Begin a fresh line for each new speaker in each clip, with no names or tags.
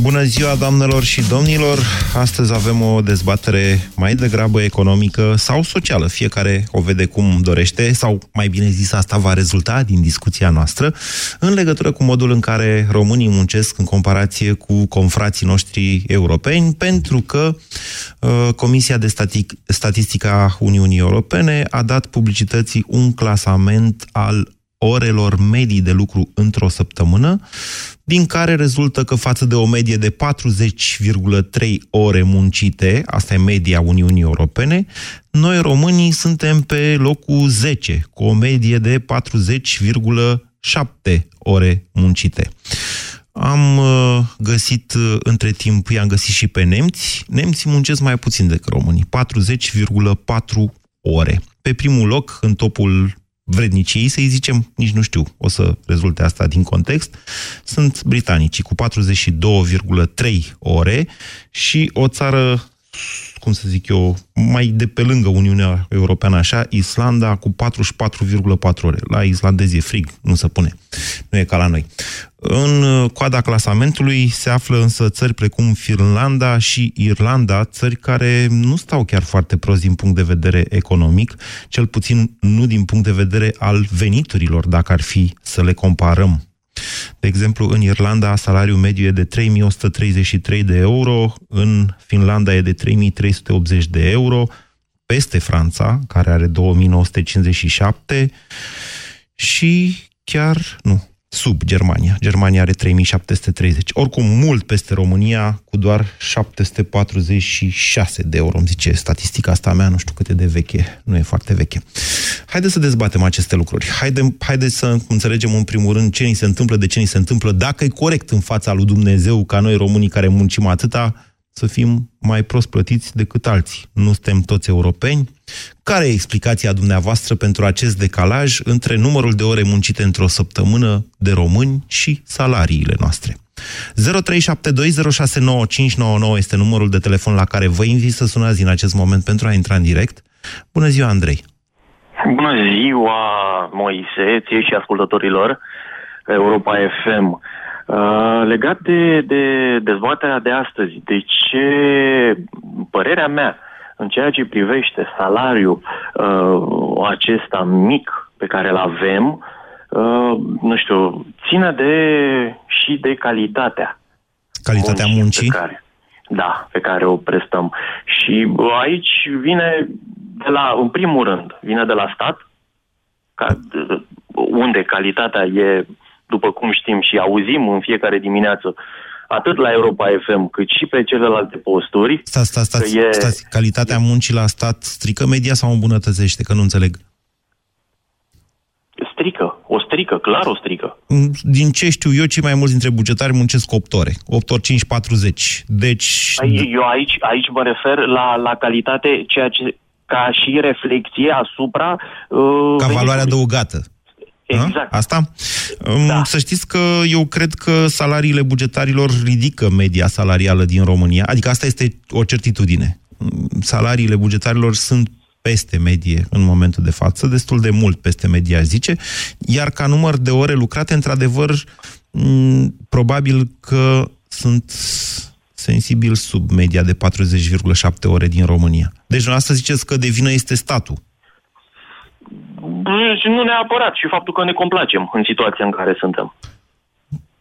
Bună ziua, doamnelor și domnilor! Astăzi avem o dezbatere mai degrabă economică sau socială. Fiecare o vede cum dorește, sau mai bine zis, asta va rezulta din discuția noastră, în legătură cu modul în care românii muncesc în comparație cu confrații noștri europeni, pentru că uh, Comisia de Static Statistică a Uniunii Europene a dat publicității un clasament al orelor medii de lucru într-o săptămână, din care rezultă că față de o medie de 40,3 ore muncite, asta e media Uniunii Europene, noi românii suntem pe locul 10, cu o medie de 40,7 ore muncite. Am uh, găsit uh, între timp, i-am găsit și pe nemți. Nemții muncesc mai puțin decât românii, 40,4 ore. Pe primul loc, în topul vredniciei, să-i zicem, nici nu știu, o să rezulte asta din context, sunt britanicii cu 42,3 ore și o țară cum să zic eu, mai de pe lângă Uniunea Europeană așa, Islanda cu 44,4 ore. La islandezi e frig, nu se pune. Nu e ca la noi. În coada clasamentului se află însă țări precum Finlanda și Irlanda, țări care nu stau chiar foarte prost din punct de vedere economic, cel puțin nu din punct de vedere al veniturilor, dacă ar fi să le comparăm de exemplu, în Irlanda salariul mediu e de 3133 de euro, în Finlanda e de 3380 de euro, peste Franța, care are 2957 și chiar, nu, sub Germania. Germania are 3730. Oricum, mult peste România, cu doar 746 de euro. Îmi zice statistica asta mea, nu știu cât e de veche, nu e foarte veche. Haideți să dezbatem aceste lucruri. Haide, haideți să înțelegem în primul rând ce ni se întâmplă, de ce ni se întâmplă, dacă e corect în fața lui Dumnezeu ca noi românii care muncim atâta, să fim mai prost plătiți decât alții. Nu suntem toți europeni. Care e explicația dumneavoastră pentru acest decalaj între numărul de ore muncite într-o săptămână de români și salariile noastre? 0372069599 este numărul de telefon la care vă invit să sunați în acest moment pentru a intra în direct. Bună ziua, Andrei!
Bună ziua, Moise, ție și ascultătorilor Europa FM. Uh, legat de, de dezbaterea de astăzi, de ce părerea mea în ceea ce privește salariul uh, acesta mic pe care îl avem, uh, nu știu, ține de și de calitatea.
Calitatea muncii? muncii?
Pe care, da, pe care o prestăm. Și aici vine de la, în primul rând, vine de la stat, ca, unde calitatea e după cum știm și auzim în fiecare dimineață, atât la Europa FM, cât și pe celelalte posturi.
Stați, stați, stați, e... stați. calitatea muncii la stat strică media sau îmbunătățește? Că nu înțeleg.
Strică, o strică, clar o strică.
Din ce știu eu, cei mai mulți dintre bugetari muncesc 8 ore, 8 ori 5, 40. Deci...
Eu aici, aici mă refer la, la calitate, ceea ce ca și reflexie asupra...
Uh, ca valoare adăugată.
Exact.
Asta? Da. Să știți că eu cred că salariile bugetarilor ridică media salarială din România. Adică asta este o certitudine. Salariile bugetarilor sunt peste medie în momentul de față, destul de mult peste media, zice, iar ca număr de ore lucrate, într-adevăr, probabil că sunt sensibil sub media de 40,7 ore din România. Deci, asta ziceți că de vină este statul.
Și nu neapărat, și faptul că ne complacem în situația în care suntem.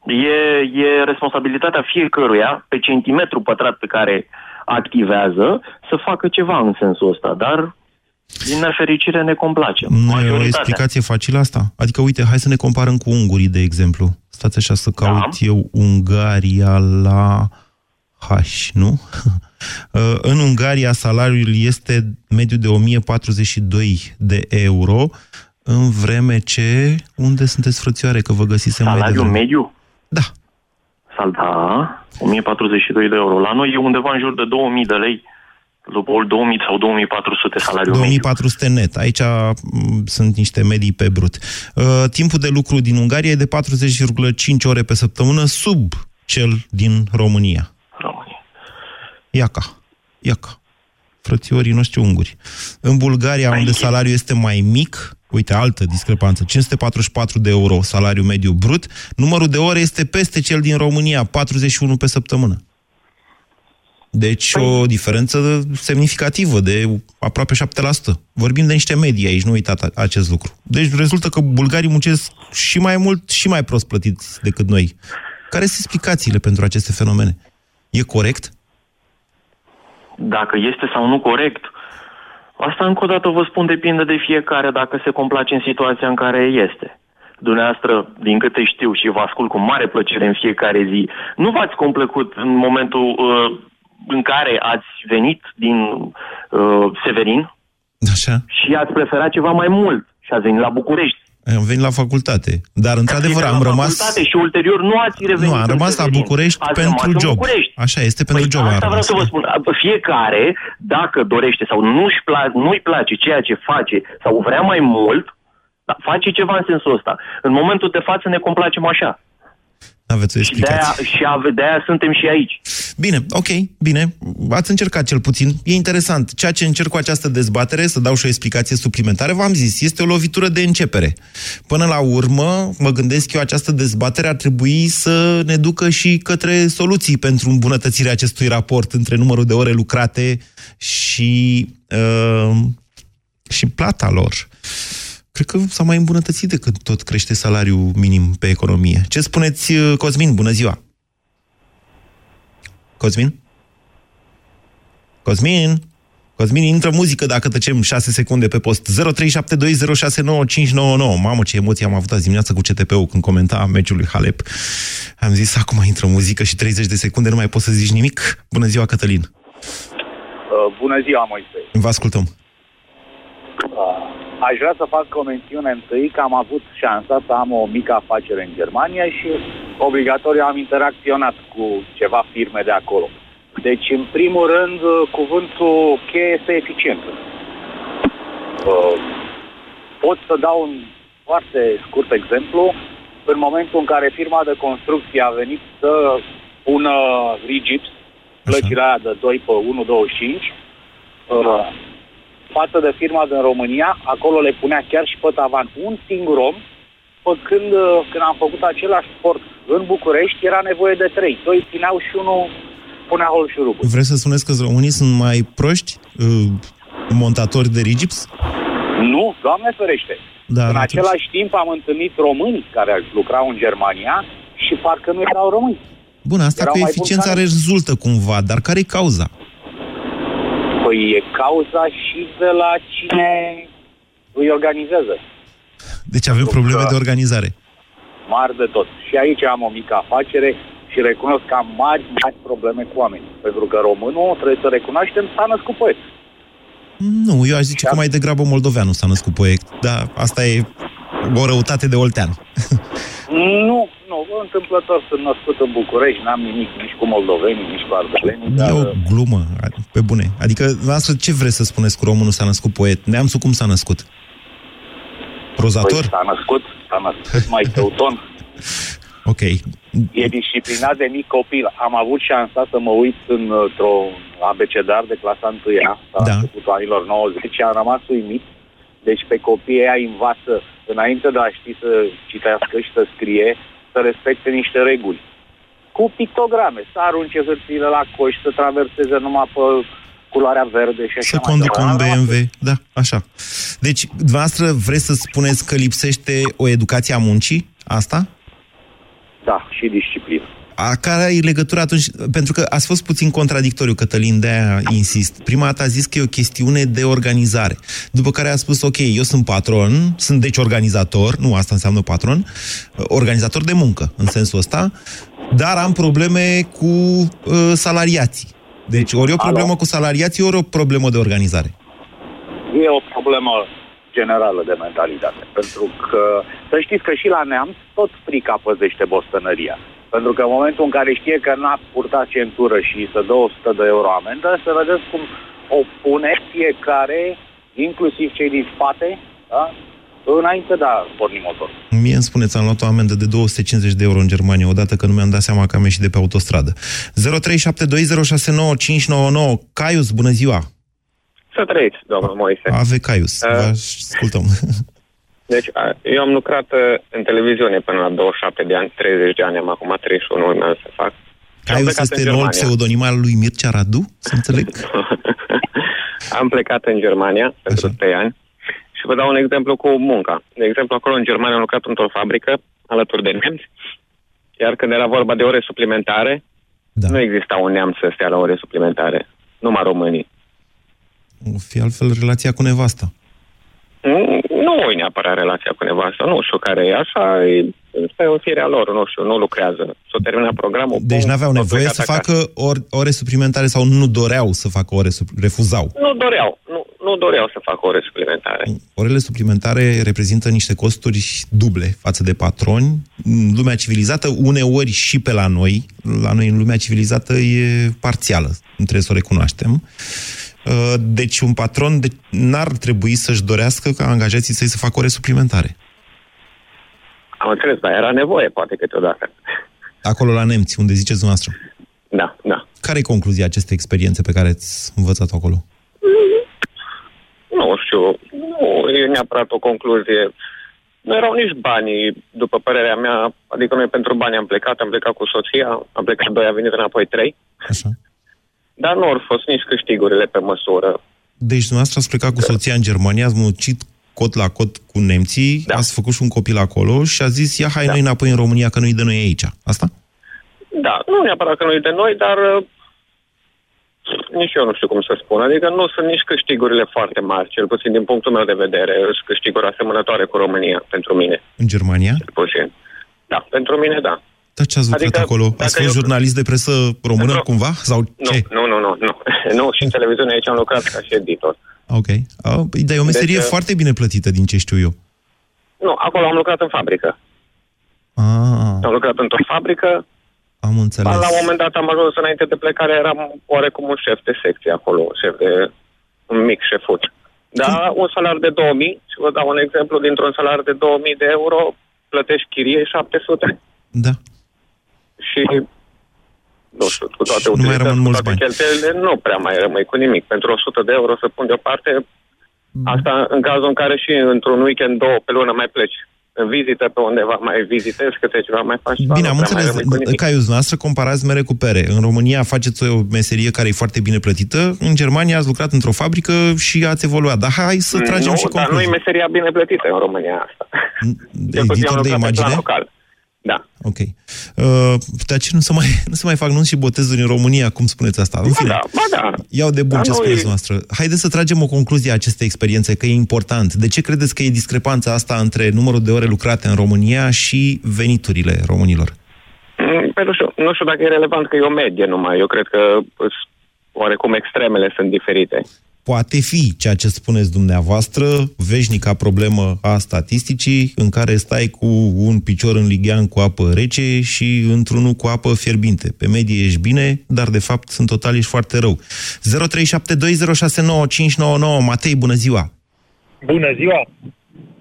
E, e responsabilitatea fiecăruia, pe centimetru pătrat pe care activează, să facă ceva în sensul ăsta, dar din nefericire ne complacem.
Nu e o explicație facilă asta? Adică, uite, hai să ne comparăm cu ungurii, de exemplu. Stați așa să caut da. eu Ungaria la H, nu? Uh, în Ungaria salariul este mediu de 1042 de euro, în vreme ce... Unde sunteți frățioare că vă găsisem
Salariul
mai
mediu?
Da.
Sal, da, 1042 de euro. La noi e undeva în jur de 2000 de lei după 2000 sau 2400 salariul
2400
mediu.
net. Aici mm, sunt niște medii pe brut. Uh, timpul de lucru din Ungaria e de 40,5 ore pe săptămână, sub cel din România. Iaca. Iaca. Frățiorii noștri unguri. În Bulgaria, unde salariul este mai mic, uite, altă discrepanță, 544 de euro salariu mediu brut, numărul de ore este peste cel din România, 41 pe săptămână. Deci păi... o diferență semnificativă de aproape 7%. Vorbim de niște medii aici, nu uitați acest lucru. Deci rezultă că bulgarii muncesc și mai mult și mai prost plătiți decât noi. Care sunt explicațiile pentru aceste fenomene? E corect?
Dacă este sau nu corect, asta încă o dată vă spun depinde de fiecare dacă se complace în situația în care este. Dumneavoastră, din câte știu și vă ascult cu mare plăcere în fiecare zi, nu v-ați complecut în momentul uh, în care ați venit din uh, Severin
Așa.
și ați preferat ceva mai mult și ați venit la București.
Am venit la facultate. Dar, într-adevăr, am rămas...
și ulterior nu ați revenit
Nu, am rămas la București ați pentru job. București. Așa, este pentru păi job.
Asta vreau să vă spun. Fiecare, dacă dorește sau nu-și pla- nu-i place ceea ce face sau vrea mai mult, face ceva în sensul ăsta. În momentul de față ne complacem așa.
Aveți o explicație.
Și de-aia, și de-aia suntem și aici.
Bine, ok, bine. Ați încercat cel puțin. E interesant. Ceea ce încerc cu această dezbatere, să dau și o explicație suplimentară, v-am zis, este o lovitură de începere. Până la urmă, mă gândesc eu, această dezbatere ar trebui să ne ducă și către soluții pentru îmbunătățirea acestui raport între numărul de ore lucrate și, uh, și plata lor cred că s-a mai îmbunătățit decât tot crește salariul minim pe economie. Ce spuneți, uh, Cosmin? Bună ziua! Cosmin? Cosmin? Cosmin, intră muzică dacă tăcem 6 secunde pe post. 0372069599. Mamă, ce emoții am avut azi dimineață cu CTP-ul când comenta meciul lui Halep. Am zis, acum intră muzică și 30 de secunde nu mai poți să zici nimic. Bună ziua, Cătălin! Uh,
bună ziua, Moise!
Vă ascultăm!
Uh, Aș vrea să fac o mențiune întâi că am avut șansa să am o mică afacere în Germania și obligatoriu am interacționat cu ceva firme de acolo. Deci, în primul rând, cuvântul cheie este eficiență. Uh, pot să dau un foarte scurt exemplu. În momentul în care firma de construcție a venit să pună rigips, plăcile aia de 2 pe 1,25, față de firma din România, acolo le punea chiar și pe tavan un singur om, pe când, uh, când am făcut același sport în București, era nevoie de trei. Doi țineau și unul punea hol și rubul.
Vreți să spuneți că românii sunt mai proști uh, montatori de rigips?
Nu, Doamne ferește. Da, în atunci... același timp am întâlnit români care lucrau în Germania și parcă nu erau români.
Bun, asta erau că eficiența care... rezultă cumva, dar care e cauza?
Păi e cauza și de la cine îi organizează.
Deci avem Pentru probleme de organizare.
Mari de tot. Și aici am o mică afacere și recunosc că am mari, mari probleme cu oameni. Pentru că românul, trebuie să recunoaștem, s-a născut poet.
Nu, eu aș zice da? că mai degrabă moldoveanul s-a născut poet. Dar asta e o răutate de oltean.
nu, nu, întâmplător sunt născut în București, n-am nimic nici cu moldovenii, nici cu ardelenii.
E dar... o glumă, pe bune. Adică, asta ce vreți să spuneți cu românul s-a născut poet? Neamțul cum s-a născut? Prozator?
Păi, s-a născut, s-a născut mai teuton.
ok.
E disciplinat de mic copil. Am avut șansa să mă uit într-o abecedar de clasa 1 la da. începutul anilor 90 și am rămas uimit. Deci pe copiii aia învață, înainte de a ști să citească și să scrie, să respecte niște reguli. Cu pictograme, să arunce hârtiile la coș, să traverseze numai pe culoarea verde și așa
Să conducă un BMW, da, așa. Deci, dumneavoastră vreți să spuneți că lipsește o educație a muncii? Asta?
Da, și disciplină.
A care e legătura atunci? Pentru că ați fost puțin contradictoriu, Cătălin, de-aia insist. Prima dată a zis că e o chestiune de organizare. După care a spus, ok, eu sunt patron, sunt deci organizator, nu asta înseamnă patron, organizator de muncă, în sensul ăsta, dar am probleme cu uh, salariații. Deci ori o problemă Alo? cu salariații, ori o problemă de organizare.
E o problemă generală de mentalitate. Pentru că, să știți că și la neam tot frica păzește bostănăria. Pentru că în momentul în care știe că n-a purtat centură și să dă 100 de euro amendă, să vedeți cum o pune fiecare, inclusiv cei din spate, da? înainte de a porni motor.
Mie îmi spuneți, am luat o amendă de 250 de euro în Germania, odată că nu mi-am dat seama că am ieșit de pe autostradă. 0372069599 Caius, bună ziua!
Să trăiți, domnul Moise.
Ave Caius, uh, vă ascultăm.
Deci, eu am lucrat în televiziune până la 27 de ani, 30 de ani, am acum 31 urmează să fac.
Caius este noul pseudonim al lui Mircea Radu, să înțeleg?
am plecat în Germania pentru Așa. 3 ani și vă dau un exemplu cu munca. De exemplu, acolo în Germania am lucrat într-o fabrică alături de nemți, iar când era vorba de ore suplimentare, da. nu exista un neamț să stea la ore suplimentare, numai românii.
O fi altfel relația cu nevasta.
Nu, nu e neapărat relația cu nevasta, nu știu care e așa, e, e o fire a lor, nu știu, nu lucrează. S-a terminat programul.
Deci nu aveau nevoie să facă ore, ore suplimentare sau nu doreau să facă ore, refuzau?
Nu doreau, nu, nu doreau să facă ore suplimentare.
Orele suplimentare reprezintă niște costuri duble față de patroni. În lumea civilizată, uneori și pe la noi, la noi în lumea civilizată e parțială, trebuie să o recunoaștem. Uh, deci un patron de, n-ar trebui să-și dorească ca angajații să-i să facă ore suplimentare.
Am înțeles, dar era nevoie, poate, câteodată.
Acolo la nemți, unde ziceți dumneavoastră.
Da, da.
Care e concluzia acestei experiențe pe care ați învățat acolo?
Nu știu, nu e neapărat o concluzie. Nu erau nici banii, după părerea mea, adică noi pentru bani am plecat, am plecat cu soția, am plecat doi, a venit înapoi trei.
Așa.
Dar nu au fost nici câștigurile pe măsură.
Deci dumneavoastră ați plecat cu soția în Germania, ați muncit cot la cot cu nemții, da. ați făcut și un copil acolo și a zis, ia hai da. noi înapoi în România, că nu-i de noi aici. Asta?
Da, nu neapărat că nu-i de noi, dar uh, nici eu nu știu cum să spun. Adică nu sunt nici câștigurile foarte mari, cel puțin din punctul meu de vedere. Sunt câștiguri asemănătoare cu România, pentru mine.
În Germania?
Cel puțin. Da, pentru mine da.
Dar ce ați lucrat adică, acolo? Ați fost eu... jurnalist de presă română nu, cumva? Sau
ce? Nu, nu, nu, nu. Nu, și în televiziune aici am lucrat ca și editor.
Ok. Uh, dar e o meserie deci, foarte bine plătită, din ce știu eu.
Nu, acolo am lucrat în fabrică.
Ah.
Am lucrat într-o fabrică.
Am înțeles.
La un moment dat am ajuns înainte de plecare, eram oarecum un șef de secție acolo, șef de un mic șefut. Da, un salariu de 2000, și vă dau un exemplu, dintr-un salariu de 2000 de euro, plătești chirie 700.
Da
și nu știu, cu toate nu mai rămân mulți toate bani. cheltuielile, nu prea mai rămâi cu nimic. Pentru 100 de euro să pun deoparte, mm. asta în cazul în care și într-un weekend, două pe lună mai pleci în vizită pe undeva, mai vizitezi câte ceva, mai faci
Bine, am înțeles, ca eu noastră comparați mere cu pere. În România faceți o meserie care e foarte bine plătită, în Germania ați lucrat într-o fabrică și ați evoluat. Dar hai să tragem
nu,
și concluzii.
dar nu e meseria bine plătită în România asta.
Editor de imagine?
Local. Da.
Ok. Uh, dar ce nu se mai, nu se mai fac nunți și botezuri în România, cum spuneți asta? În
fine, da, ba da.
Iau de bun da, ce spuneți e... noastră. Haideți să tragem o concluzie a acestei experiențe, că e important. De ce credeți că e discrepanța asta între numărul de ore lucrate în România și veniturile românilor?
Mm, păi nu știu, nu știu dacă e relevant că e o medie numai. Eu cred că oarecum extremele sunt diferite
poate fi ceea ce spuneți dumneavoastră, veșnica problemă a statisticii, în care stai cu un picior în lighean cu apă rece și într-unul cu apă fierbinte. Pe medie ești bine, dar de fapt în total ești foarte rău. 0372069599 Matei, bună ziua!
Bună ziua!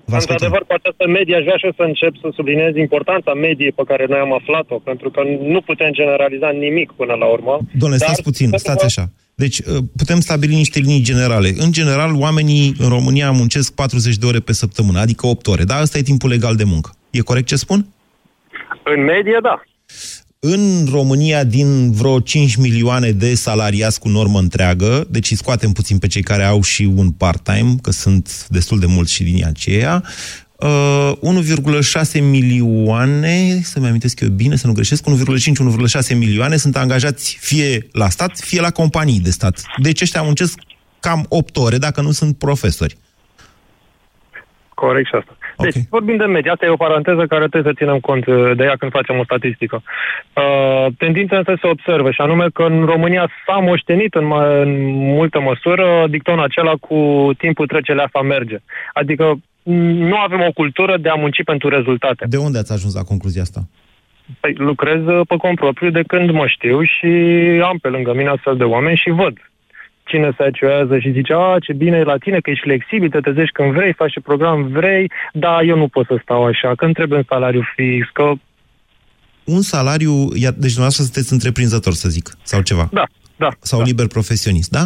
Într-adevăr, cu această medie aș vrea și să încep să subliniez importanța mediei pe care noi am aflat-o, pentru că nu putem generaliza nimic până la urmă.
Doamne, stați puțin, stați așa. Deci uh, putem stabili niște linii generale. În general, oamenii în România muncesc 40 de ore pe săptămână, adică 8 ore. Da, asta e timpul legal de muncă. E corect ce spun?
În medie, da.
În România, din vreo 5 milioane de salariați cu normă întreagă, deci scoatem puțin pe cei care au și un part-time, că sunt destul de mulți și din aceea, uh, 1,6 milioane, să-mi amintesc eu bine, să nu greșesc, 1,5-1,6 milioane sunt angajați fie la stat, fie la companii de stat. Deci ăștia muncesc cam 8 ore, dacă nu sunt profesori.
Corect și asta. Deci, okay. vorbim de medie. Asta e o paranteză care trebuie să ținem cont uh, de ea când facem o statistică. Uh, tendința însă se observă și anume că în România s-a moștenit în, în multă măsură dictonul acela cu timpul trece, leafa merge. Adică nu avem o cultură de a munci pentru rezultate.
De unde ați ajuns la concluzia asta?
Păi, lucrez uh, pe cont propriu de când mă știu și am pe lângă mine astfel de oameni și văd cine se acioează și zice, a, ce bine e la tine, că ești flexibil, te trezești când vrei, faci ce program vrei, dar eu nu pot să stau așa, că îmi trebuie un salariu fix, că...
Un salariu, deci dumneavoastră sunteți întreprinzător, să zic, sau ceva.
Da, da.
Sau
da.
liber profesionist, da?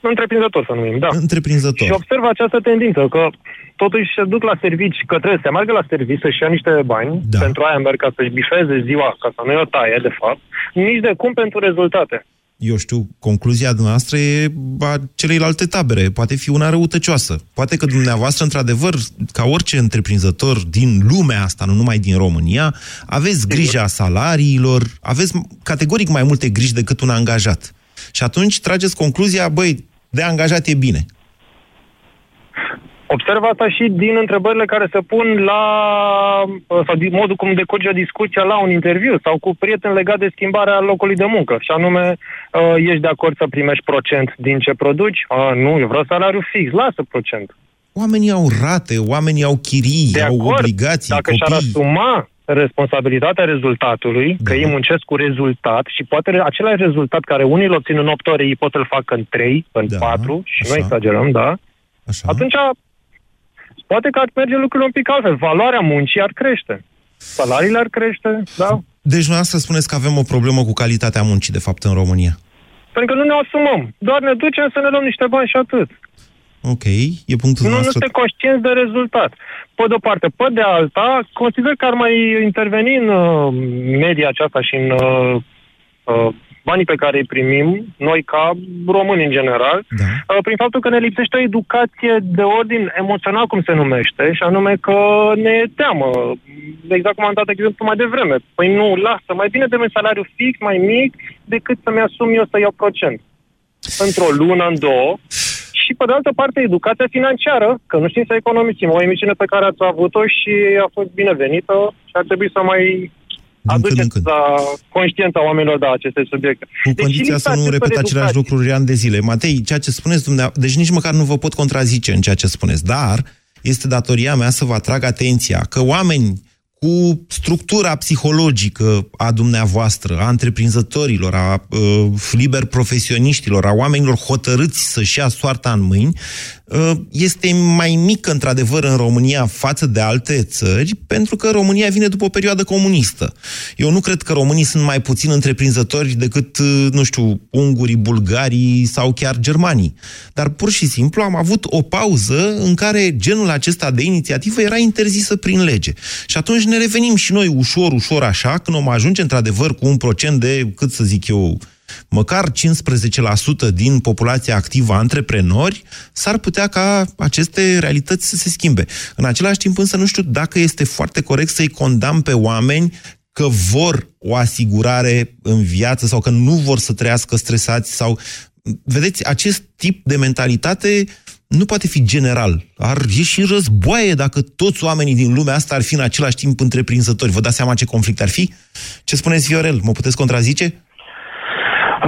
Întreprinzător să numim, da.
Întreprinzător.
Și observ această tendință, că totuși se duc la servici, că trebuie să se meargă la servici să-și ia niște bani,
Da.
pentru aia merg ca să-și bifeze ziua, ca să nu o taie, de fapt, nici de cum pentru rezultate.
eu știu, concluzia dumneavoastră e a celeilalte tabere. Poate fi una răutăcioasă. Poate că dumneavoastră, într-adevăr, ca orice întreprinzător din lumea asta, nu numai din România, aveți grija salariilor, aveți categoric mai multe griji decât un angajat. Și atunci trageți concluzia, băi, de angajat e bine.
Observ asta și din întrebările care se pun la, sau din modul cum decurge discuția la un interviu sau cu prieteni legat de schimbarea locului de muncă. Și anume, uh, ești de acord să primești procent din ce produci? Uh, nu, eu vreau salariu fix, lasă procent.
Oamenii au rate, oamenii au chirii,
De
au
acord,
obligații,
dacă și-ar
copii.
asuma responsabilitatea rezultatului,
Da.
că ei muncesc cu rezultat și poate re- același rezultat care unii îl obțin în 8 ore, ei pot să-l facă în 3, în
Da,
4 și nu
așa.
exagerăm, da?
Așa.
Atunci, poate că ar merge lucrurile un pic altfel. Valoarea muncii ar crește. Salariile ar crește, da?
Deci dumneavoastră spuneți că avem o problemă cu calitatea muncii, de fapt, în România.
Pentru că nu ne asumăm. Doar ne ducem să ne luăm niște bani și atât.
Ok, e punctul
Nu, nu
nostru.
suntem conștienți de rezultat. Pe de o parte. Pe de alta, consider că ar mai interveni în uh, media aceasta și în uh, uh, banii pe care îi primim, noi ca români în general,
Da.
uh, prin faptul că ne lipsește o educație de ordin emoțional, cum se numește, și anume că ne e teamă. Exact cum am dat exemplu mai devreme. Păi nu, lasă, mai bine de un salariu fix, mai mic, decât să-mi asum eu să iau procent. Într-o lună, în două. Și, pe de altă parte, educația financiară, că nu știm să economisim. O emisiune pe care ați avut-o și a fost binevenită și ar trebui să mai
Din când în
aduceți
când.
la conștiința oamenilor, da, aceste subiecte.
Cu
Deci
condiția
lipsa
să nu
acestor
repet aceleași
educații.
lucruri ani de zile. Matei, ceea ce spuneți dumneavoastră, deci nici măcar nu vă pot contrazice în ceea ce spuneți, dar este datoria mea să vă atrag atenția că oameni cu structura psihologică a dumneavoastră, a întreprinzătorilor, a uh, liber profesioniștilor, a oamenilor hotărâți să-și ia soarta în mâini, uh, este mai mică, într-adevăr, în România față de alte țări, pentru că România vine după o perioadă comunistă. Eu nu cred că românii sunt mai puțin întreprinzători decât, uh, nu știu, ungurii, bulgarii sau chiar germanii. Dar pur și simplu am avut o pauză în care genul acesta de inițiativă era interzisă prin lege. Și atunci ne revenim și noi ușor, ușor așa, când om ajunge într-adevăr cu un procent de, cât să zic eu, măcar 15% din populația activă antreprenori, s-ar putea ca aceste realități să se schimbe. În același timp însă nu știu dacă este foarte corect să-i condamn pe oameni că vor o asigurare în viață sau că nu vor să trăiască stresați sau... Vedeți, acest tip de mentalitate nu poate fi general. Ar ieși războaie dacă toți oamenii din lumea asta ar fi în același timp întreprinzători. Vă dați seama ce conflict ar fi? Ce spuneți, Viorel? Mă puteți contrazice?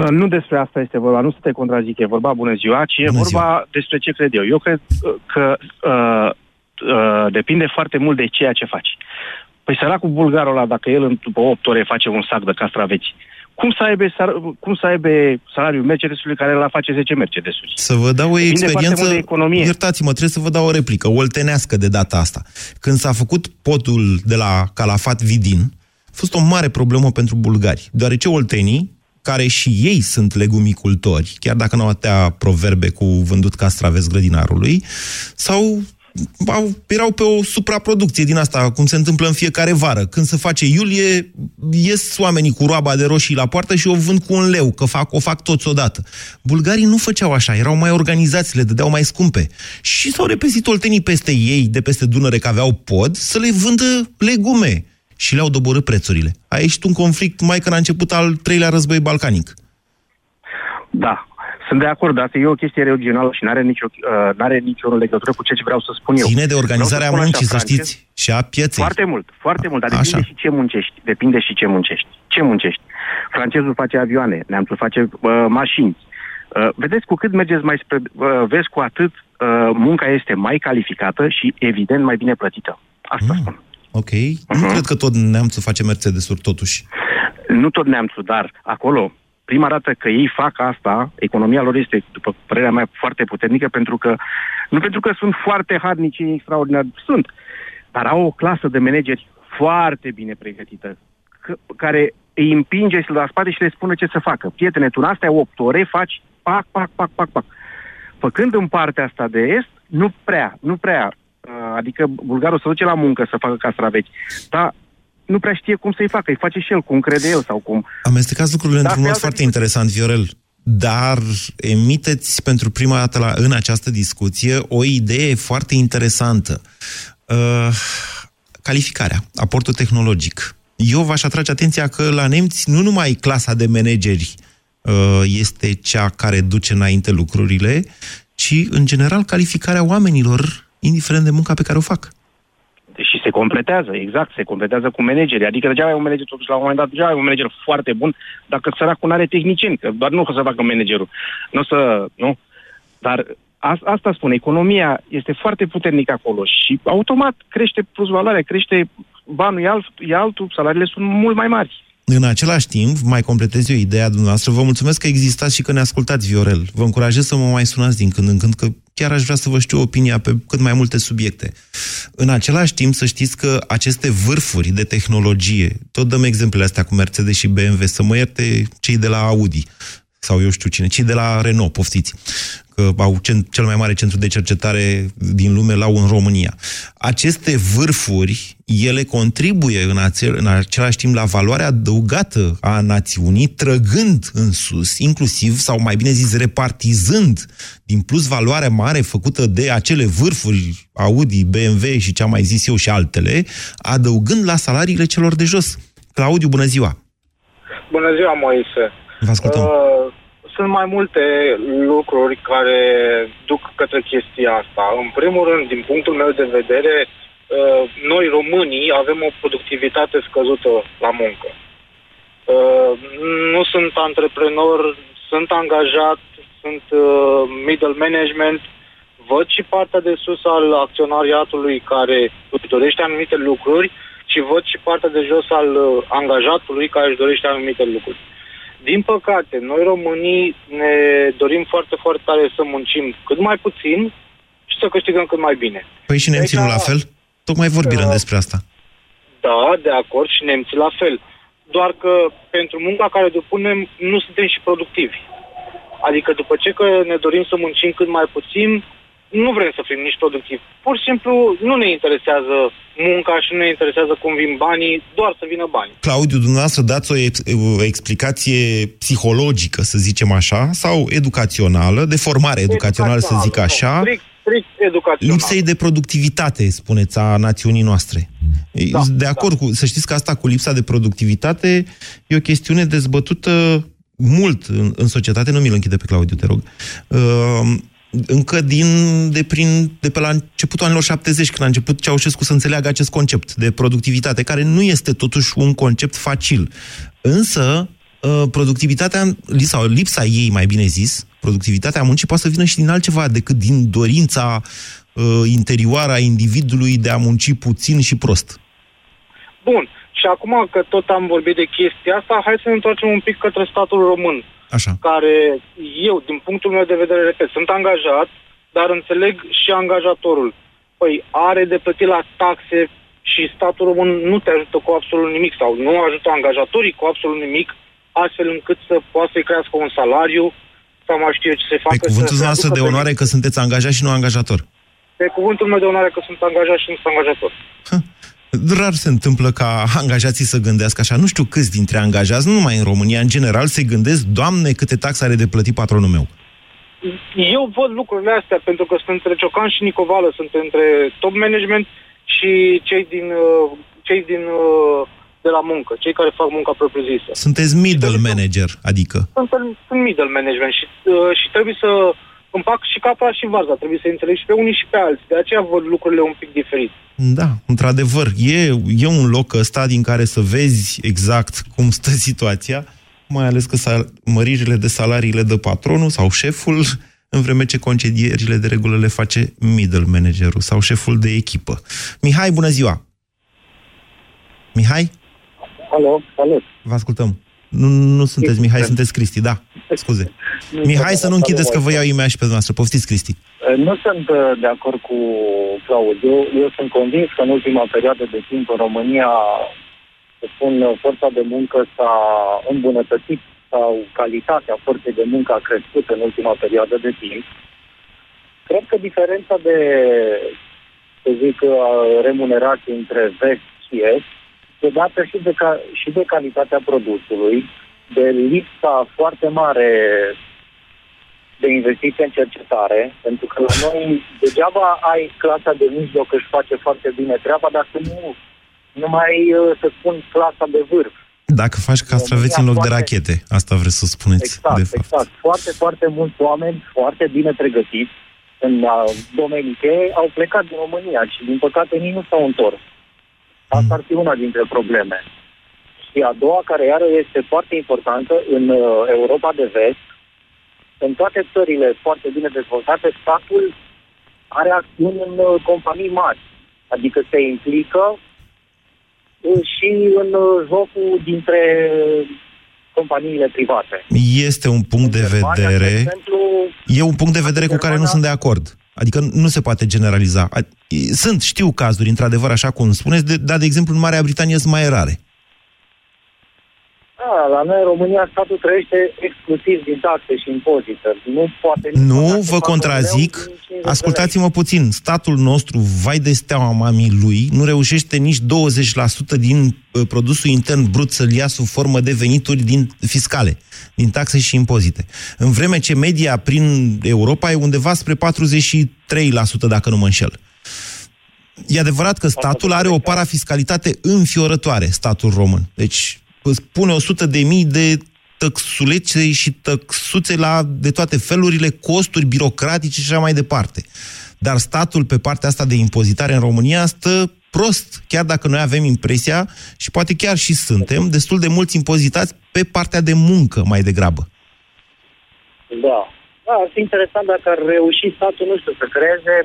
Uh, Nu despre asta este vorba, nu să te contrazic, e vorba bună ziua, ci e
Bună
vorba
ziua.
despre ce cred eu. Eu cred uh, că uh, uh, depinde foarte mult de ceea ce faci. Păi săracul bulgarul ăla, dacă el în- după 8 ore face un sac de castraveți, cum să aibă, sar- cum să aibă salariul Mercedesului care la face 10 Mercedesuri?
Să vă dau o
Depinde foarte
experiență,
mult de economie.
iertați-mă, trebuie să vă dau o replică, oltenească de data asta. Când s-a făcut podul de la Calafat Vidin, a fost o mare problemă pentru bulgari, deoarece oltenii, care și ei sunt legumicultori, chiar dacă nu au atâtea proverbe cu vândut castraveți grădinarului, sau au, erau pe o supraproducție din asta, cum se întâmplă în fiecare vară. Când se face iulie, ies oamenii cu roaba de roșii la poartă și o vând cu un leu, că fac, o fac toți odată. Bulgarii nu făceau așa, erau mai organizați, le dădeau mai scumpe. Și s-au repezit oltenii peste ei, de peste Dunăre, că aveau pod, să le vândă legume. Și le-au doborât prețurile. A ieșit un conflict mai când a început al treilea război balcanic.
Da, sunt de acord, dar asta e o chestie regională și nu are nicio, uh, n-are nicio legătură cu ceea ce vreau să spun eu.
Ține de organizarea
Vreau să spun
muncii,
așa,
să
francez-
știți, și a pieței.
Foarte mult, foarte mult, dar depinde
Așa.
și ce muncești. Depinde și ce muncești. Ce muncești? Francezul face avioane, neamțul face uh, mașini. Uh, vedeți, cu cât mergeți mai spre uh, vezi, cu atât uh, munca este mai calificată și, evident, mai bine plătită. Asta
Mm.
spun.
Ok. Nu cred că tot neamțul face Mercedes-uri, totuși.
Nu tot neamțul, dar acolo prima dată că ei fac asta, economia lor este, după părerea mea, foarte puternică, pentru că, nu pentru că sunt foarte harnici, extraordinari, sunt, dar au o clasă de manageri foarte bine pregătită, că, care îi împinge la spate și le spune ce să facă. Prietene, tu în astea 8 ore faci pac, pac, pac, pac, pac. Făcând în partea asta de est, nu prea, nu prea. Uh, adică bulgarul se duce la muncă să facă castraveți, dar nu prea știe cum să-i facă. Îi face și el cum crede el sau cum.
Amestecați lucrurile da, într-un mod foarte interesant, Viorel. Dar emiteți pentru prima dată la, în această discuție o idee foarte interesantă. Uh, calificarea, aportul tehnologic. Eu v-aș atrage atenția că la nemți nu numai clasa de manageri uh, este cea care duce înainte lucrurile, ci, în general, calificarea oamenilor, indiferent de munca pe care o fac.
Și se completează, exact, se completează cu manageri. Adică degeaba ai un manager, totuși, la un moment dat, degeaba ai un manager foarte bun, dacă săracul nu are tehnicieni, că doar nu o să facă managerul. Nu o să, nu? Dar asta spune, economia este foarte puternică acolo și automat crește plus valoarea, crește banul e, alt, e altul, salariile sunt mult mai mari.
În același timp, mai completez eu ideea dumneavoastră. Vă mulțumesc că existați și că ne ascultați, Viorel. Vă încurajez să mă mai sunați din când în când, că chiar aș vrea să vă știu opinia pe cât mai multe subiecte. În același timp, să știți că aceste vârfuri de tehnologie, tot dăm exemplele astea cu Mercedes și BMW, să mă ierte cei de la Audi, sau eu știu cine, cei de la Renault, poftiți că au cel mai mare centru de cercetare din lume la în România. Aceste vârfuri, ele contribuie în, acel, în același timp la valoarea adăugată a națiunii, trăgând în sus, inclusiv, sau mai bine zis, repartizând din plus valoarea mare făcută de acele vârfuri Audi, BMW și ce am mai zis eu și altele, adăugând la salariile celor de jos. Claudiu, bună ziua!
Bună ziua, Moise!
Vă ascultăm. Uh,
sunt mai multe lucruri care duc către chestia asta. În primul rând, din punctul meu de vedere, uh, noi românii avem o productivitate scăzută la muncă. Uh, nu sunt antreprenor, sunt angajat, sunt uh, middle management, văd și partea de sus al acționariatului care își dorește anumite lucruri și văd și partea de jos al angajatului care își dorește anumite lucruri. Din păcate, noi românii ne dorim foarte, foarte tare să muncim cât mai puțin și să câștigăm cât mai bine.
Păi și nemții nu la fel? Tocmai vorbim uh, despre asta.
Da, de acord, și nemții la fel. Doar că pentru munca care depunem nu suntem și productivi. Adică după ce că ne dorim să muncim cât mai puțin, nu vrem să fim nici productivi. Pur și simplu nu ne interesează munca și nu ne interesează cum vin banii, doar să vină bani.
Claudiu, dumneavoastră dați o, ex- o explicație psihologică, să zicem așa, sau educațională, de formare educațională, să zic așa. Nu, strict,
strict educațional.
Lipsei de productivitate, spuneți, a națiunii noastre. Da, de acord da. cu, să știți că asta cu lipsa de productivitate e o chestiune dezbătută mult în, în societate, nu mi-l închide pe Claudiu, te rog. Uh, încă din, de, prin, de pe la începutul anilor 70, când a început Ceaușescu să înțeleagă acest concept de productivitate, care nu este totuși un concept facil. Însă, ă, productivitatea, sau lipsa ei, mai bine zis, productivitatea muncii poate să vină și din altceva decât din dorința ă, interioară a individului de a munci puțin și prost.
Bun. Și acum că tot am vorbit de chestia asta, hai să ne întoarcem un pic către statul român
Așa.
care eu, din punctul meu de vedere, repet, sunt angajat, dar înțeleg și angajatorul. Păi are de plătit la taxe și statul român nu te ajută cu absolut nimic sau nu ajută angajatorii cu absolut nimic, astfel încât să poată să-i crească un salariu sau mai știu ce se facă.
Pe cuvântul noastră de onoare că sunteți angajat și nu angajator.
Pe cuvântul meu de onoare că sunt angajat și nu sunt angajator. Ha.
Rar se întâmplă ca angajații să gândească așa. Nu știu câți dintre angajați, nu numai în România, în general, se gândesc, Doamne, câte taxe are de plătit patronul meu.
Eu văd lucrurile astea pentru că sunt între Ciocan și Nicovală, sunt între top management și cei din, uh, cei din uh, de la muncă, cei care fac munca propriu-zisă.
Sunteți middle manager, adică?
Sunt, sunt middle management și, uh, și trebuie să împac și capa și varza. Trebuie să înțeleg și pe unii și pe alții. De aceea văd lucrurile un pic diferit.
Da, într-adevăr. E, e un loc ăsta din care să vezi exact cum stă situația, mai ales că sal- măririle de salarii le dă patronul sau șeful, în vreme ce concedierile de regulă le face middle managerul sau șeful de echipă. Mihai, bună ziua! Mihai?
Alo, salut!
Vă ascultăm. Nu, nu sunteți Mihai, sunteți Cristi, da. Scuze. Mihai, să nu închideți că vă iau imea și pe dumneavoastră. Poftiți, Cristi.
Nu sunt uh, de acord cu Claudiu. Eu sunt convins că în ultima perioadă de timp în România, să spun, forța de muncă s-a îmbunătățit sau calitatea forței de muncă a crescut în ultima perioadă de timp. Cred că diferența de, să zic, remunerație între vest și est e dată și de, ca, și de calitatea produsului, de lipsa foarte mare de investiție în cercetare, pentru că la noi degeaba ai clasa de mijloc își face foarte bine treaba, dacă nu, nu mai, să spun, clasa de vârf.
Dacă faci castraveți în loc foarte... de rachete, asta vreți să spuneți,
exact,
de fapt.
Exact, Foarte, foarte mulți oameni foarte bine pregătiți în uh, domenii cheie au plecat din România și, din păcate, nici nu s-au întors. Asta ar fi una dintre probleme. Și a doua, care iară este foarte importantă, în uh, Europa de vest, în toate țările foarte bine dezvoltate, statul are acțiuni în uh, companii mari. Adică se implică și în jocul dintre companiile private.
Este un punct de vedere. Exemplu, e un punct de vedere cu care nu sunt de acord. Adică nu se poate generaliza. Sunt, știu cazuri, într-adevăr, așa cum spuneți, de, dar, de exemplu, în Marea Britanie sunt mai rare.
Da, la noi în România statul trăiește exclusiv din taxe și impozite. Nu poate...
Nu vă contrazic. Ascultați-mă puțin. Statul nostru, vai de steaua mamii lui, nu reușește nici 20% din uh, produsul intern brut să-l ia sub formă de venituri din fiscale, din taxe și impozite. În vreme ce media prin Europa e undeva spre 43%, dacă nu mă înșel. E adevărat că statul are o parafiscalitate înfiorătoare, statul român. Deci îți pune 100 de mii de tăxulețe și tăxuțe la de toate felurile, costuri birocratice și așa mai departe. Dar statul pe partea asta de impozitare în România stă prost, chiar dacă noi avem impresia, și poate chiar și suntem, destul de mulți impozitați pe partea de muncă mai degrabă.
Da. Da, ar fi interesant dacă ar reuși statul, nu știu, să creeze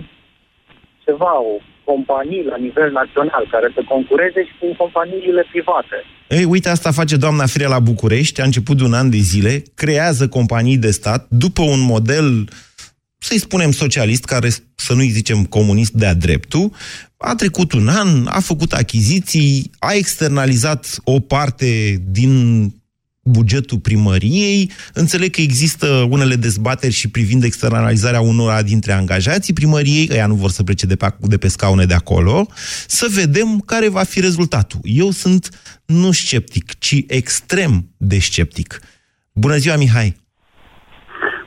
ceva, o companii la nivel național care să concureze și cu companiile private.
Ei, uite, asta face doamna Firea la București, a început de un an de zile, creează companii de stat după un model să-i spunem socialist, care să nu-i zicem comunist de-a dreptul, a trecut un an, a făcut achiziții, a externalizat o parte din bugetul primăriei. Înțeleg că există unele dezbateri și privind externalizarea unora dintre angajații primăriei, ăia nu vor să plece de pe, de pe scaune de acolo, să vedem care va fi rezultatul. Eu sunt nu sceptic, ci extrem de sceptic. Bună ziua, Mihai!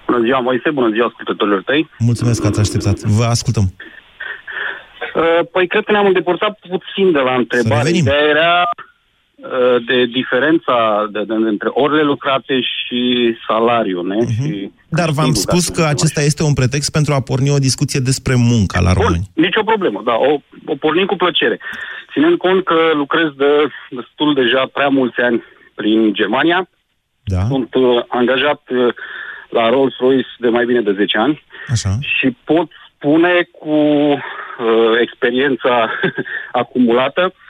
Bună ziua, Moise, bună ziua ascultătorilor tăi.
Mulțumesc că ați așteptat. Vă ascultăm.
Uh, păi cred că ne-am îndepărtat puțin de la întrebare. Ideea era Uh, de diferența de, de, între orele lucrate și salariul. Ne? Uh-huh. Și
Dar v-am spus că acesta este un pretext pentru a porni o discuție despre munca la români.
Bun, nicio problemă, da, o, o pornim cu plăcere. Ținând cont că lucrez de destul deja prea mulți ani prin Germania, da. sunt uh, angajat uh, la Rolls-Royce de mai bine de 10 ani
Așa.
și pot spune cu uh, experiența acumulată uh,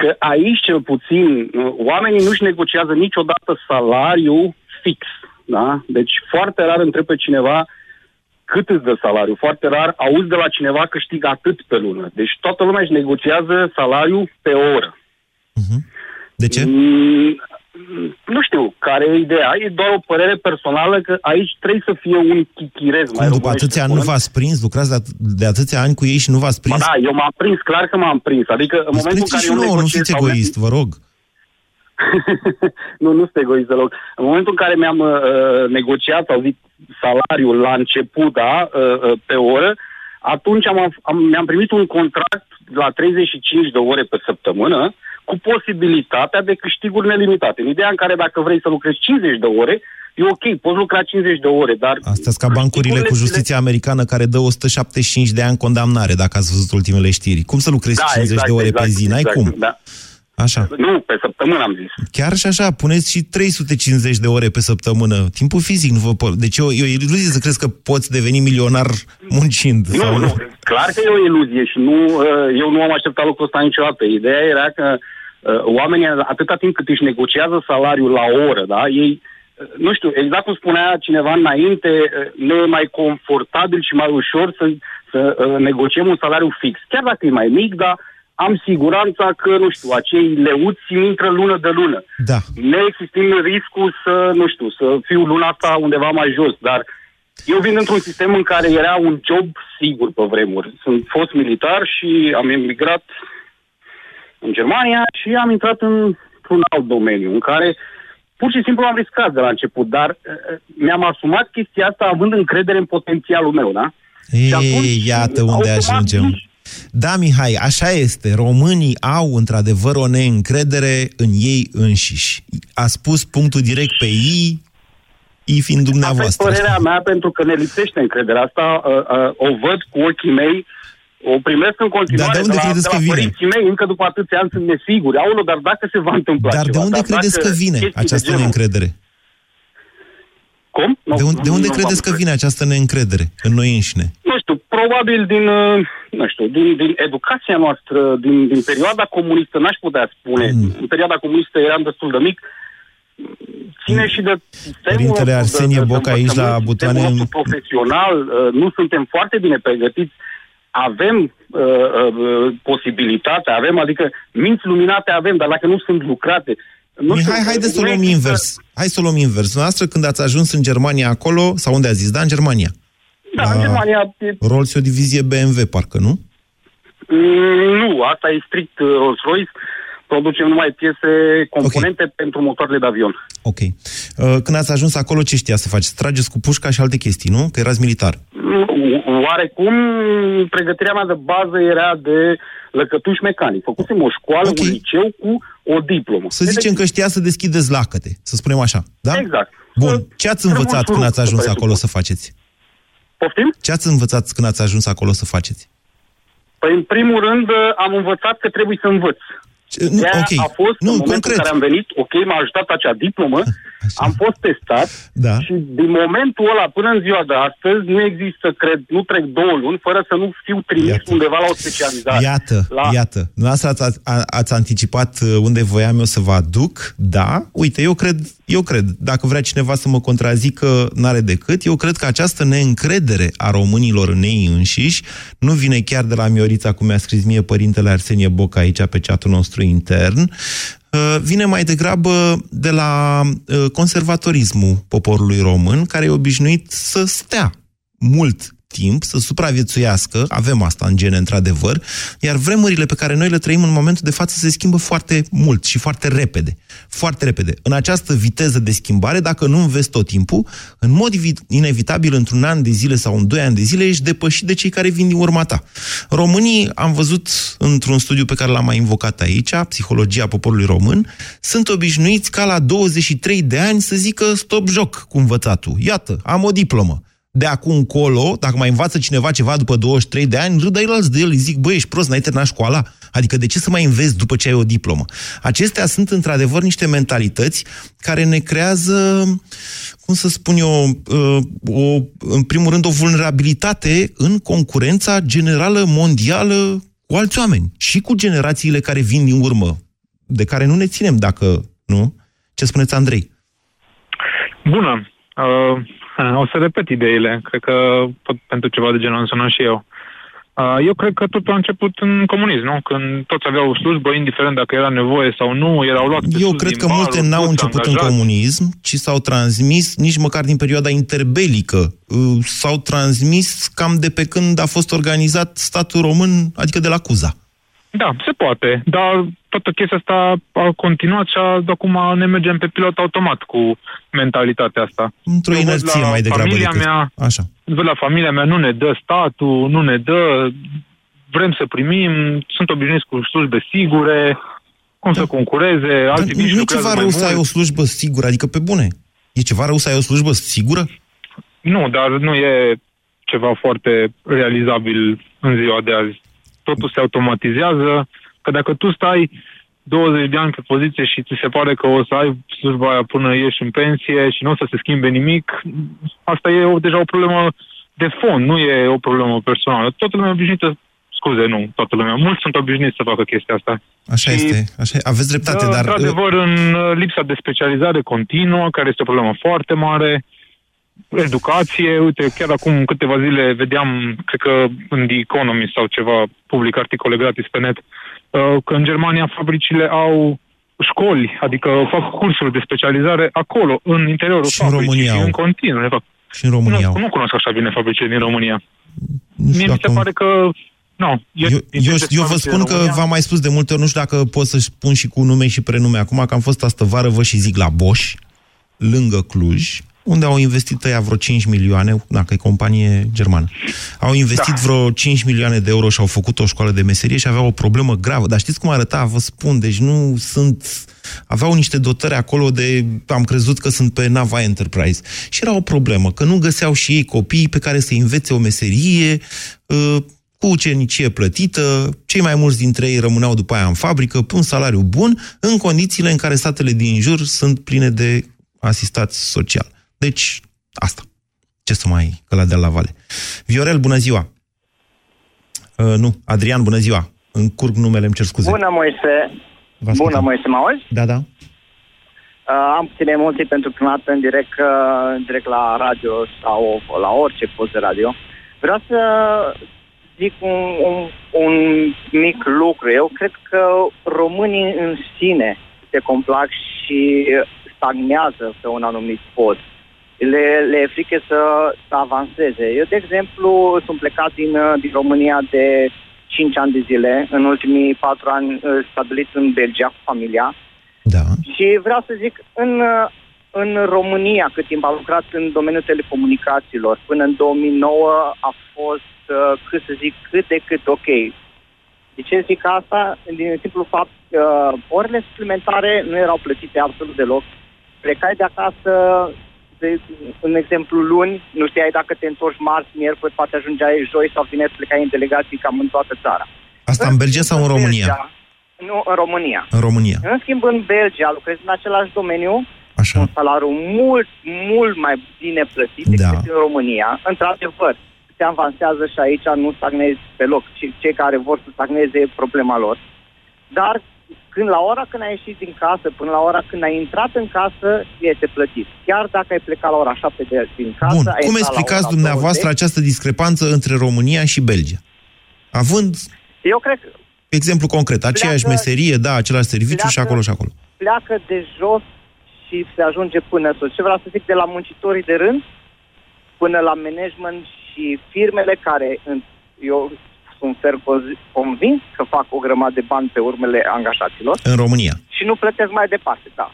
că aici, cel puțin, oamenii nu-și negociază niciodată salariul fix. Da? Deci foarte rar întreb pe cineva cât îți dă salariu. Foarte rar auzi de la cineva că câștigă atât pe lună. Deci toată lumea își negociază salariul pe oră.
Uh-huh. De ce? Mm,
nu știu care e ideea, e doar o părere personală că aici trebuie să fie un chichirez.
Cum, mai după atâția ani nu v-ați prins? Lucrați de, de atâția ani cu ei și nu v-ați prins?
Ba da, eu m-am prins, clar că m-am prins. Adică în momentul în care
și eu nouă, nu fiți egoist, vă rog.
nu, nu sunt egoist deloc. În momentul în care mi-am uh, negociat sau zic salariul la început, da, uh, uh, pe oră, atunci am, am, mi-am primit un contract la 35 de ore pe săptămână, cu posibilitatea de câștiguri nelimitate. În ideea în care dacă vrei să lucrezi 50 de ore, e ok, poți lucra 50 de ore, dar...
Asta ca bancurile cu justiția americană care dă 175 de ani condamnare, dacă ați văzut ultimele știri. Cum să lucrezi da, 50 exact, de ore exact, pe zi? N-ai exact, cum. Da. Așa.
Nu, pe săptămână am zis.
Chiar și așa, puneți și 350 de ore pe săptămână. Timpul fizic nu vă pot. Deci e o, e o iluzie să crezi că poți deveni milionar muncind.
Nu, nu, clar că e o iluzie și nu, uh, eu nu am așteptat lucrul ăsta niciodată. Ideea era că uh, oamenii, atâta timp cât își negociază salariul la oră, da, ei, uh, nu știu, exact cum spunea cineva înainte, uh, ne e mai confortabil și mai ușor să, să uh, negociem un salariu fix. Chiar dacă e mai mic, dar am siguranța că, nu știu, acei leuți intră lună de lună.
Da.
Neexistind riscul să, nu știu, să fiu luna asta undeva mai jos, dar eu vin într-un sistem în care era un job sigur pe vremuri. Sunt fost militar și am emigrat în Germania și am intrat în, într-un alt domeniu în care pur și simplu am riscat de la început, dar uh, mi-am asumat chestia asta având încredere în potențialul meu, da?
Ei,
atunci,
iată unde
automat,
ajungem. Da, Mihai, așa este. Românii au într-adevăr o neîncredere în ei înșiși. A spus punctul direct pe ei, ei fiind
Asta e
dumneavoastră.
părerea mea, pentru că ne lipsește încrederea asta. Uh, uh, o văd cu ochii mei, o primesc în continuare
Dar de unde
la,
credeți
de la
că vine?
părinții mei, încă după atâția ani sunt nesiguri. Aolo, dar dacă se va întâmpla
Dar de
ceva,
unde
dar
credeți
dacă
că vine
chestii de
această
genul-
neîncredere?
Cum? Nu,
De unde, de
nu-
unde
nu
credeți
v-am
că
înțeles.
vine această neîncredere în noi înșine?
Nu știu, probabil din, uh, nu știu, din, din educația noastră, din, din perioada comunistă, n-aș putea spune.
Mm.
În perioada comunistă eram destul de mic. Ține și de sistemul
Părintele
nostru
Arsenie
de, de,
Boc
de
aici la
învățământ,
butoane-
sistemul nostru profesional, uh, nu suntem foarte bine pregătiți. Avem uh, uh, posibilitatea, avem, adică minți luminate avem, dar dacă nu sunt lucrate, nu
Mihai,
știu,
haideți să o
nu
luăm
există-
invers. Hai să o luăm invers. Noastră, când ați ajuns în Germania acolo, sau unde ați zis? Da, în Germania.
Da, în
Ah.
Germania e
Rolls e o divizie BMW, parcă, nu?
Mm, Nu, asta e strict uh, Rolls-Royce. Producem numai piese, componente okay. pentru motoarele de avion.
Ok. Uh, Când ați ajuns acolo, ce știa să faceți? Trageți cu pușca și alte chestii, nu? Că erați militar.
Mm, Oarecum, pregătirea mea de bază era de lăcătuș mecanic. Făcusem o școală,
Ok.
un liceu cu o diplomă.
Să zicem că știa să deschideți lacăte, să spunem așa, da?
Exact.
Bun. Ce ați învățat când ați ajuns acolo să faceți?
Poftim?
Ce ați învățat când ați ajuns acolo să faceți?
Păi, în primul rând, uh, am învățat că trebuie să învăț.
Ce- nu,
De-aia
ok.
a fost,
Nu,
în momentul
concret.
în care am venit, ok, m-a ajutat acea diplomă, am fost testat
Da.
și din momentul ăla până în ziua de astăzi nu există, cred, nu trec două luni fără să nu fiu trimis
Iată.
undeva la o specializare.
Iată,
la...
iată. Dumneavoastră ați, a- ați anticipat uh, unde voiam eu să vă aduc, da. Uite, eu cred, eu cred, dacă vrea cineva să mă contrazică, n-are decât. Eu cred că această neîncredere a românilor în ei înșiși nu vine chiar de la Miorița, cum mi-a scris mie părintele Arsenie Boca aici pe chatul nostru intern, Uh, vine mai degrabă de la uh, conservatorismul poporului român, care e obișnuit să stea mult timp, să supraviețuiască, avem asta în gene, într-adevăr, iar vremurile pe care noi le trăim în momentul de față se schimbă foarte mult și foarte repede. Foarte repede. În această viteză de schimbare, dacă nu înveți tot timpul, în mod ivi- inevitabil, într-un an de zile sau în doi ani de zile, ești depășit de cei care vin din urma ta. Românii, am văzut într-un studiu pe care l-am mai invocat aici, Psihologia poporului român, sunt obișnuiți ca la 23 de ani să zică stop joc cu învățatul. Iată, am o diplomă de acum încolo, dacă mai învață cineva ceva după 23 de ani, râdă el alți de el, îi zic, băi, ești prost, n-ai terminat școala? Adică de ce să mai înveți după ce ai o diplomă? Acestea sunt într-adevăr niște mentalități care ne creează, cum să spun eu, uh, o, în primul rând o vulnerabilitate în concurența generală mondială cu alți oameni și cu generațiile care vin din urmă, de care nu ne ținem dacă, nu? Ce spuneți, Andrei?
Bună. Uh, o să repet ideile. Cred că tot pentru ceva de genul am sunat și eu. Uh, eu cred că totul a început în comunism, nu? Când toți aveau slujbă, indiferent dacă era nevoie sau nu, erau luați pe
Eu
sus
cred
din
că
baruri,
multe n-au
toți
început în
angajați.
comunism, ci s-au transmis nici măcar din perioada interbelică. Uh, S-au transmis cam de pe când a fost organizat statul român, adică de la Cuza.
Da, se poate, dar toată chestia asta a continuat și a, de acum ne mergem pe pilot automat cu mentalitatea asta.
Într-o
Eu văd
inerție
la
mai degrabă
familia
decât...
mea,
Așa.
văd la familia mea, nu ne dă statul, nu ne dă, vrem să primim, sunt obișnuiți cu slujbe sigure, cum să concureze,
Dar
alții vin și
nu e
lucrează
ceva
mai
rău să ai o
mult.
slujbă sigură, adică pe bune. E ceva rău să ai o slujbă sigură?
Nu, dar nu e ceva foarte realizabil în ziua de azi. Totul se automatizează, că dacă tu stai 20 de ani pe poziție și ți se pare că o să ai slujba aia până ieși în pensie și nu o să se schimbe nimic, asta e o, deja o problemă de fond, nu e o problemă personală. Toată lumea e obișnuită
scuze, nu toată lumea, mulți sunt obișnuiți să facă chestia asta.
Așa
Și,
este, așa, aveți dreptate,
da,
dar...
Într-adevăr, în uh, lipsa de specializare continuă, care este o problemă foarte mare, educație, uite, chiar acum câteva zile vedeam, cred că în The Economist sau ceva, public articole gratis pe net, uh, că în Germania fabricile au școli, adică fac cursuri de specializare acolo, în interiorul
Și în
fabricii,
România
și
au.
în continuu. le fac.
Și în România
nu,
au.
nu cunosc așa bine fabricile din România.
Nu știu
Mie mi se
dacă-
pare că... Nu,
Eu, eu, eu vă spun că v-am mai spus de multe ori, nu știu dacă pot să spun și cu nume și prenume acum, că am fost astă vară, vă și zic, la Bosch, lângă Cluj, unde au investit ăia vreo 5 milioane, dacă e companie germană, au investit da. vreo 5 milioane de euro și au făcut o școală de meserie și aveau o problemă gravă. Dar știți cum arăta? Vă spun, deci nu sunt... Aveau niște dotări acolo de... Am crezut că sunt pe nava Enterprise. Și era o problemă, că nu găseau și ei copii pe care să învețe o meserie, uh, cu ucenicie plătită, cei mai mulți dintre ei rămâneau după aia în fabrică, pe un salariu bun, în condițiile în care statele din jur sunt pline de asistați social. Deci, asta. Ce să mai căladea la vale. Viorel, bună ziua! Uh, nu, Adrian, bună ziua! Încurc numele, îmi cer scuze.
Bună, Moise.
Vă ascultăm.
Bună, Moise, mă auzi?
Da, da.
Uh, am puține emoții pentru prima dată în direct, uh, în direct la radio sau la orice post de radio. Vreau să zic un, un, un mic lucru. Eu cred că românii în sine se complac și stagnează pe un anumit post. Le, le e frică să, să avanseze. Eu, de exemplu, sunt plecat din, uh, din România de 5 ani de zile, în ultimii 4 ani uh, stabilit în Belgia cu familia.
Da.
Și vreau să zic, în, uh, în România, cât timp am lucrat în domeniul telecomunicațiilor, până în 2009 a fost, uh, cât să zic, cât de cât ok. De ce zic asta? Din simplu fapt că orele suplimentare nu erau plătite absolut deloc. Plecai de acasă, de, în exemplu, luni, nu știai dacă te întorci marți, miercuri, poate ajungeai joi sau vineri, plecai în delegații cam în toată țara.
Asta în Belgia sau în România?
Belgia, nu, în România.
În România.
În schimb, în Belgia lucrezi în același domeniu,
Așa.
un salariu mult, mult mai bine plătit
Da.
decât în România. Într-adevăr, se avansează și aici, nu stagnezi pe loc. Ce- Cei care vor să stagneze e problema lor. Dar când la ora când ai ieșit din casă, până la ora când ai intrat în casă, este plătit. Chiar dacă ai plecat la ora 7 de din casă,
Bun,
ai
cum
intrat la
explicați
ora
dumneavoastră
20,
această discrepanță între România și Belgia? Având
Eu cred că
exemplu concret, aceeași
Pleacă-
meserie, da, același serviciu și
pleacă-
acolo și acolo.
pleacă de jos și se ajunge până sus. Ce vreau să zic, de la muncitorii de rând până la management și firmele care în- eu sunt fer convins că fac o grămadă de bani pe urmele angajaților
În România.
și nu plătesc mai departe, da.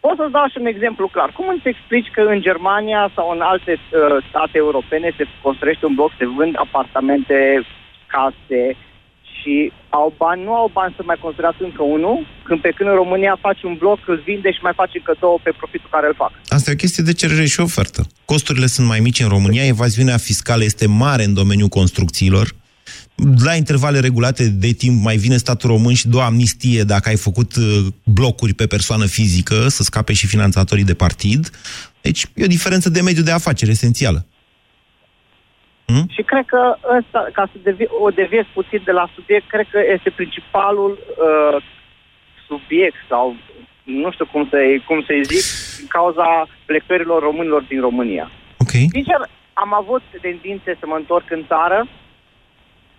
Pot să-ți dau și un exemplu clar. Cum îți explici că în Germania sau în alte uh, state europene se construiește un bloc, se vând apartamente, case și au bani, nu au bani să mai construiască încă unul, când pe când în România faci un bloc, îl vinde și mai faci încă două pe profitul care îl fac.
Asta e o chestie de cerere și ofertă. Costurile sunt mai mici în România, evaziunea fiscală este mare în domeniul construcțiilor. La intervale regulate de timp mai vine statul român și dă o amnistie dacă ai făcut uh, blocuri pe persoană fizică, să scape și finanțatorii de partid. Deci e o diferență de mediu de afaceri esențială.
Și cred că ăsta, ca să devi, o deviez puțin de la subiect, cred că este principalul uh, subiect sau nu știu cum să-i, cum să-i zic, din cauza plecărilor românilor din România.
Ok.
Sincer, am avut tendințe să mă întorc în țară,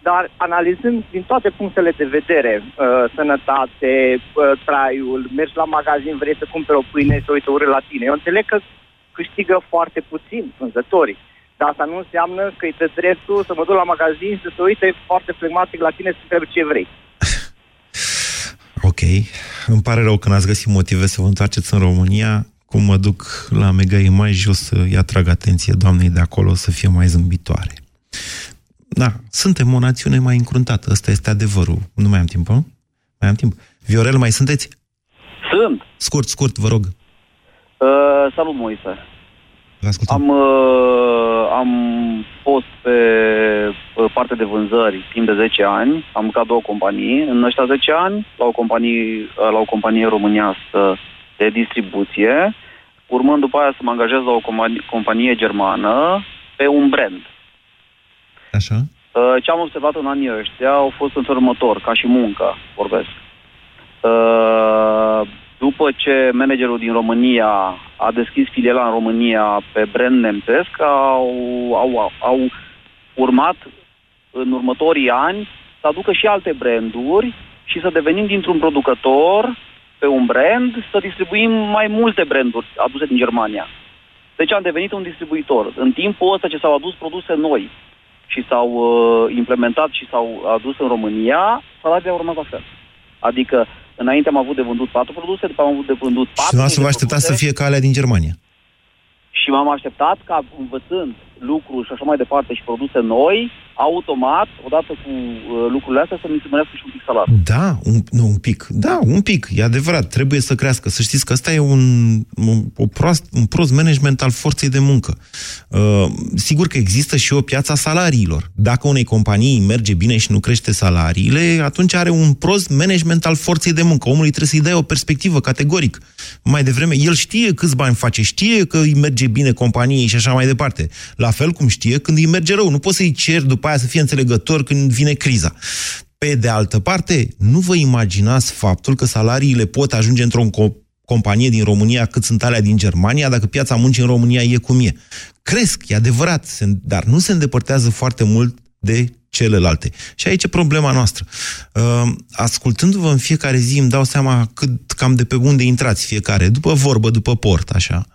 dar analizând din toate punctele de vedere, uh, sănătate, uh, traiul, mergi la magazin, vrei să cumperi o pâine, să uită ură la tine. Eu înțeleg că câștigă foarte puțin vânzătorii. Dar asta nu înseamnă că îi dă dreptul să mă duc la magazin, să se uite foarte flegmatic la tine să întrebi ce vrei.
Ok. Îmi pare rău că n-ați găsit motive să vă întoarceți în România. Cum mă duc la Mega Image, o să-i atrag atenție doamnei de acolo să fie mai zâmbitoare. Da, suntem o națiune mai încruntată. Ăsta este adevărul. Nu mai am timp, nu? Mai am timp. Viorel, mai sunteți?
Sunt.
Scurt, scurt, vă rog.
Uh, salut, Moise.
Vă ascultăm.
Am, uh, am fost pe uh, parte de vânzări timp de 10 ani. Am lucrat două companii. În ăștia 10 ani, la o companie, uh, la o companie românească de distribuție, urmând după aia să mă angajez la o companie, companie germană pe un brand.
Așa.
Uh, ce am observat în anii ăștia au fost în felul următor, ca și muncă, vorbesc. Uh, după ce managerul din România a deschis filiala în România pe brand nemțesc, au, au, au urmat în următorii ani să aducă și alte branduri și să devenim dintr-un producător pe un brand, să distribuim mai multe branduri aduse din Germania. Deci am devenit un distribuitor. În timpul ăsta ce s-au adus produse noi și s-au uh, implementat și s-au adus în România, salariile au urmat la fel. Adică înainte am avut de vândut patru produse, după am avut de vândut patru.
Și să vă așteptați să fie calea din Germania.
Și m-am așteptat ca învățând lucruri și așa mai departe și produse noi, automat, odată cu uh, lucrurile astea, să mi se mărească și un pic salariul.
Da, un, nu, un pic. Da, un pic. E adevărat. Trebuie să crească. Să știți că ăsta e un, un, o prost, un prost management al forței de muncă. Uh, sigur că există și o piață a salariilor. Dacă unei companii merge bine și nu crește salariile, atunci are un prost management al forței de muncă. Omului trebuie să-i dai o perspectivă categoric. Mai devreme, el știe câți bani face, știe că îi merge bine companiei și așa mai departe. La la fel cum știe când îi merge rău. Nu poți să-i cer după aia să fie înțelegător când vine criza. Pe de altă parte, nu vă imaginați faptul că salariile pot ajunge într-o co- companie din România cât sunt alea din Germania, dacă piața muncii în România e cum e. Cresc, e adevărat, dar nu se îndepărtează foarte mult de celelalte. Și aici e problema noastră. Uh, ascultându-vă în fiecare zi îmi dau seama cât, cam de pe unde intrați fiecare, după vorbă, după port, așa.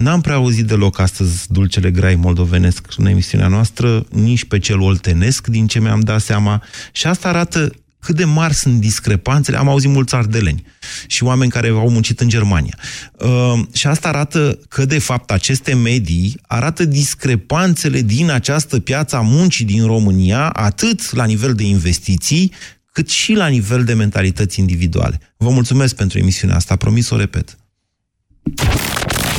N-am prea auzit deloc astăzi dulcele grai moldovenesc în emisiunea noastră, nici pe cel oltenesc, din ce mi-am dat seama. Și asta arată cât de mari sunt discrepanțele. Am auzit mulți ardeleni și oameni care au muncit în Germania. Uh, și asta arată că, de fapt, aceste medii arată discrepanțele din această piață a muncii din România, atât la nivel de investiții, cât și la nivel de mentalități individuale. Vă mulțumesc pentru emisiunea asta, promis o repet.